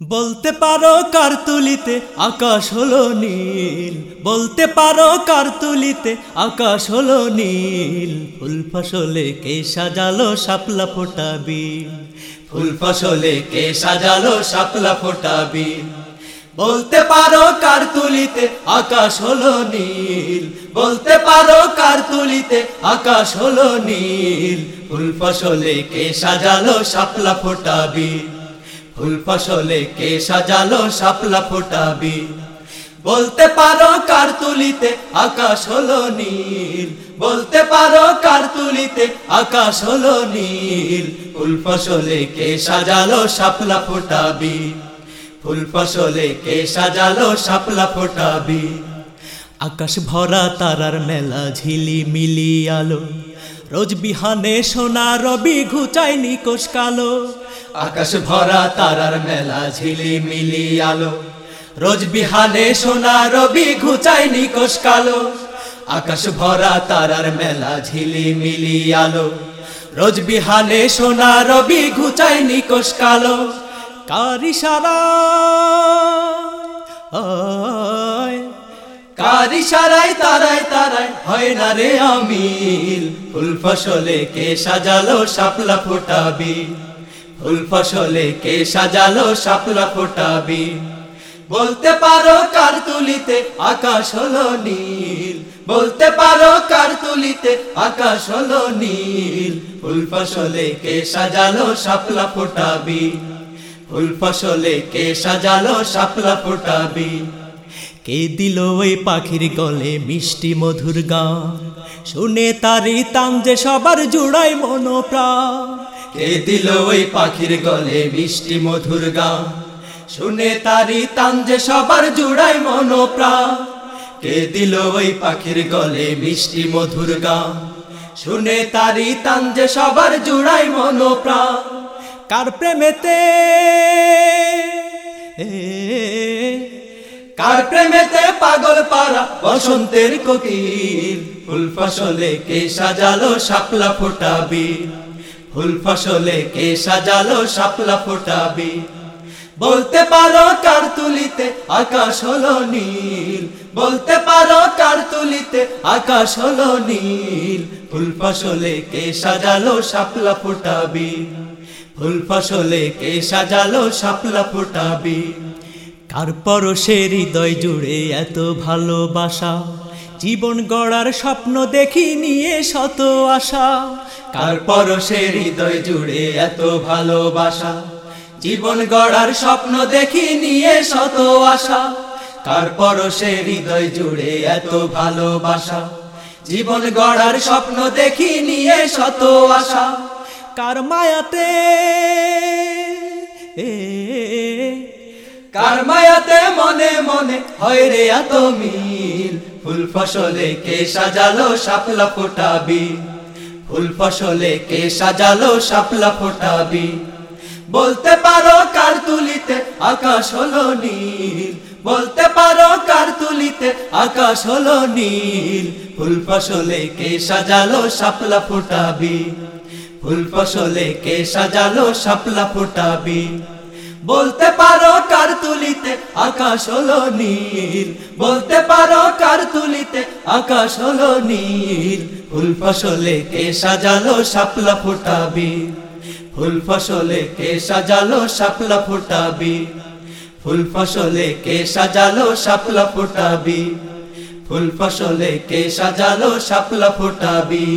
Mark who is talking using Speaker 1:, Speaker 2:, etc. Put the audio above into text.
Speaker 1: বলতে পারো কার তুলিতে আকাশ হলো নীল। বলতে পারো কার তুলিতে আকাশ হলো নীল। ফুল ফসলে কে সাজালো শাপলা ফোটা বিল। ফুল ফসলে কে সাজালো শাপলা ফোটা বিল। বলতে পারো কার তুলিতে আকাশ হলো নীল। বলতে পারো কার তুলিতে আকাশ হলো নীল। ফুল ফসলে কে সাজালো শাপলা ফোটা বিল। ফুল ফসলে কে সাজালো শাপলা ফোটাবি? বলতে পারো কার তুলিতে আকাশ হলো নীল। বলতে পারো কার তুলিতে আকাশ হলো নীল। ফুল ফসলে কে সাজালো শাপলা ফোটাবি? ফুল ফসলে কে সাজালো শাপলা ফোটাবি? আকাশ ভরা তারার মেলা ঝিলি মিলি আলো। রোজ বিহানে সোনা রবি ঘুচাই নিকোষ কালো। আকাশ ভরা তারার মেলা ঝিলি মিলি আলো। রোজ বিহানে সোনা রবি ঘুচাই নিকোষ কালো। আকাশ ভরা তারার মেলা ঝিলি মিলি আলো। রোজ বিহানে সোনা রবি ঘুচাই নিকোষ কালো। কারি সারা কারি সারাই, তারাই তারাই, হয় না রে আমিল। ফুল ফসলে কে সাজালো শাপলা ফোটাবি ফুল ফসলে কে সাজালো শাপলা ফোটাবি বলতে পারো কার তুলিতে আকাশ হলো নীল? বলতে পারো কার তুলিতে আকাশ হলো নীল? ফুল ফসলে কে সাজালো শাপলা ফোটাবি ফুল ফসলে কে সাজালো শাপলা ফোটাবি কে দিল ওই পাখির গলে মিষ্টি মধুর গান? শুনে তারি তাম যে সবার জুড়াই মনোপ্রাণ। কে দিল ওই পাখির গলে মিষ্টি মধুর গান? শুনে তারি তাম যে সবার জুড়াই মনোপ্রাণ। কে দিল ওই পাখির গলে মিষ্টি মধুর গান? শুনে তারি তাম যে সবার জুড়াই মনোপ্রাণ। কার প্রেমেতে? এ কার প্রেমেতে পাগল পারা বসন্তের কোকিল? ফুল ফসলে কে সাজালো শাপলা ফোটাবি ফুল ফসলে কে সাজালো শাপলা ফোটাবি বলতে পারো কার তুলিতে আকাশ হলো নীল? বলতে পারো কার তুলিতে আকাশ হলো নীল? ফুল ফসলে কে সাজালো শাপলা ফোটাবি ফুল ফসলে কে সাজালো শাপলা ফোটাবি কার পরশে হৃদয় জুড়ে এত ভালোবাসা। জীবন গড়ার স্বপ্ন দেখি নিয়ে শত আশা। কার পরশে হৃদয় জুড়ে এত ভালোবাসা। জীবন গড়ার স্বপ্ন দেখি নিয়ে শত আশা। কার পরশে হৃদয় জুড়ে এত ভালোবাসা। জীবন গড়ার স্বপ্ন দেখি নিয়ে শত আশা। কার মায়াতে এ কার মায়াতে মনে মনে হয় রে এত মিল? ফুল ফসলে কে সাজালো শাপলা ফোটাবি ফুল ফসলে কে সাজালো শাপলা ফোটাবি বলতে পারো কার তুলিতে আকাশ হলো নীল? বলতে পারো কার তুলিতে আকাশ হলো নীল? ফুল ফসলে কে সাজালো শাপলা ফোটাবি ফুল ফসলে কে সাজালো শাপলা ফোটাবি বলতে পারো তুলিতে আকাশ হলো নীল। বলতে পারো কার তুলিতে আকাশ হলো নীল। ফুল ফসলে কে সাজালো শাপলা ফোটাবি ফুল ফসলে কে সাজালো শাপলা ফোটাবি ফুল ফসলে কে সাজালো শাপলা ফোটাবি ফুল ফসলে কে সাজালো শাপলা ফোটাবি